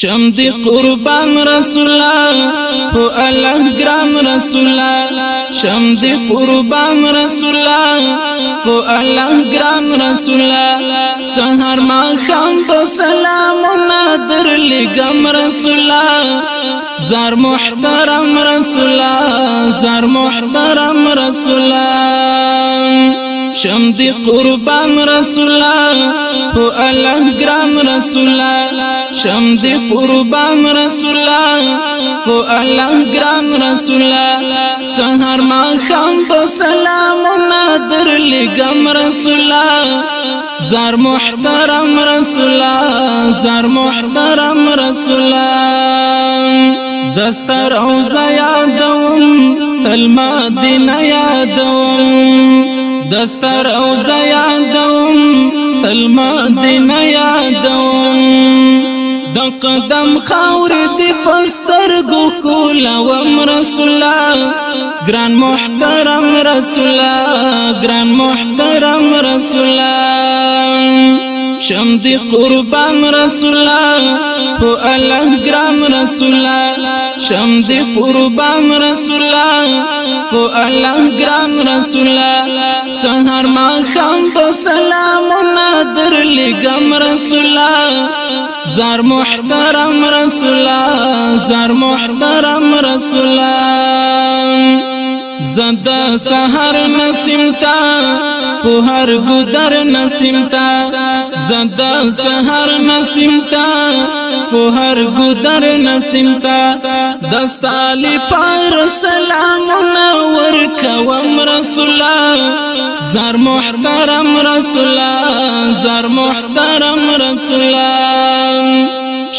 شم دی قربان رسول الله خو الله ګرام رسول الله شم دی قربان رسول الله خو الله ګرام رسول الله سحر ما خام په سلامونه در لګم رسول الله زار محترم رسول الله زار محترم رسول الله شم دی قربان رسول او الله ګرام رسول شم دی قربان رسول او الله ګرام رسول سحر ما خام په سلام نادر لګم رسول زار محترم رسول زار محترم رسول دستر او زیادوم تل ما دین یادوم دستر او زیادوم تل مدینه یادوم دا قدم خاور دی پستر گو وم رسول گران محترم رسول گران محترم رسولا شم دی قربان رسول او الله ګرام رسول شم دی قربان رسول او الله ګرام رسول سحر ما خام په سلام نادر لګم رسول زار محترم رسول زار محترم رسول زدا سحر نسیم تا په هر ګدر نسیم تا زدا سحر نسیم تا په هر ګدر نسیم تا دستالی پر سلامونه ورکوم رسولا زار محترم رسولا زار محترم رسولا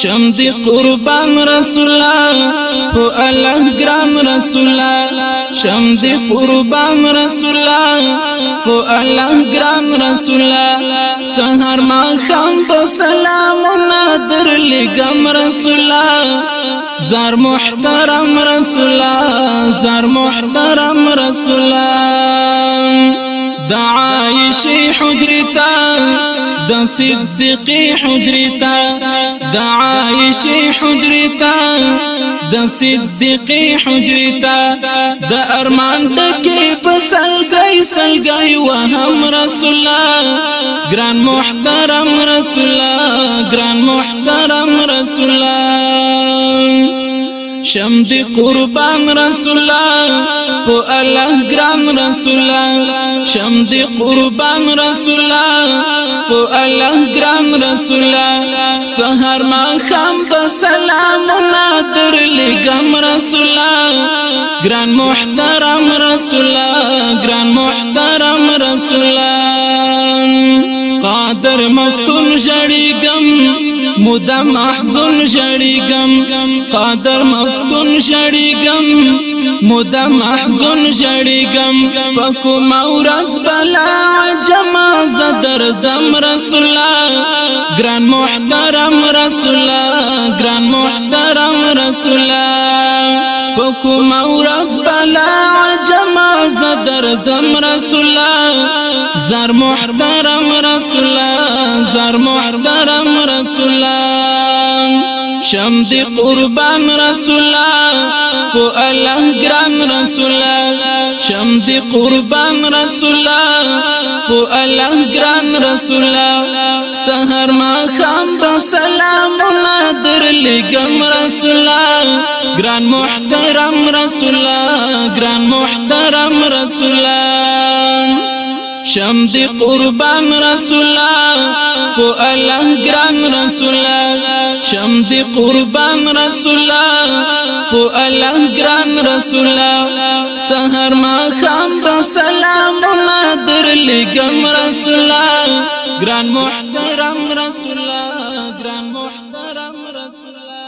شم دی قربان رسول الله او الله ګرام رسول الله شم دی قربان رسول الله او الله ګرام رسول الله سحر ما خام په سلام نادر لګم رسول الله زار محترم رسول الله زار محترم رسول الله د عائشه حجرتا د صدیقې حجرتا د عائشه حجرتا د صدیقې حجرتا د ارمان تکي پسل زي سلګي وهم رسول الله ګران محترم رسول الله ګران محترم رسول الله شم دی قربان رسول الله او الله ګران رسول الله شم دی قربان رسول الله او الله ګران رسول الله سحر ما خام سلام نادر لګم رسول الله ګران محترم رسول الله ګران محترم رسول الله در مفتون جڑی گم مدا محزون جڑی گم قادر مفتون جڑی گم مدا محزون جڑی گم پکو مورز بلا جما زدر زم رسولا گران محترم رسولا گران محترم رسولا پکو مورز زم رسول الله زر محترم رسول الله زر محترم رسول الله شم دی قربان رسول الله او الله ګران رسول الله شم دی قربان رسول الله او الله ګران رسول الله سحر ما خام سلام لګم رسول الله ګران محترم رسول الله ګران محترم رسول الله شم دي قربان رسول الله په الله ګران رسول الله شم دي قربان رسول الله په الله ګران رسول الله سحر ما خام با سلام ما در لګم رسول الله ګران محترم رسول الله ګران محترم رسول الله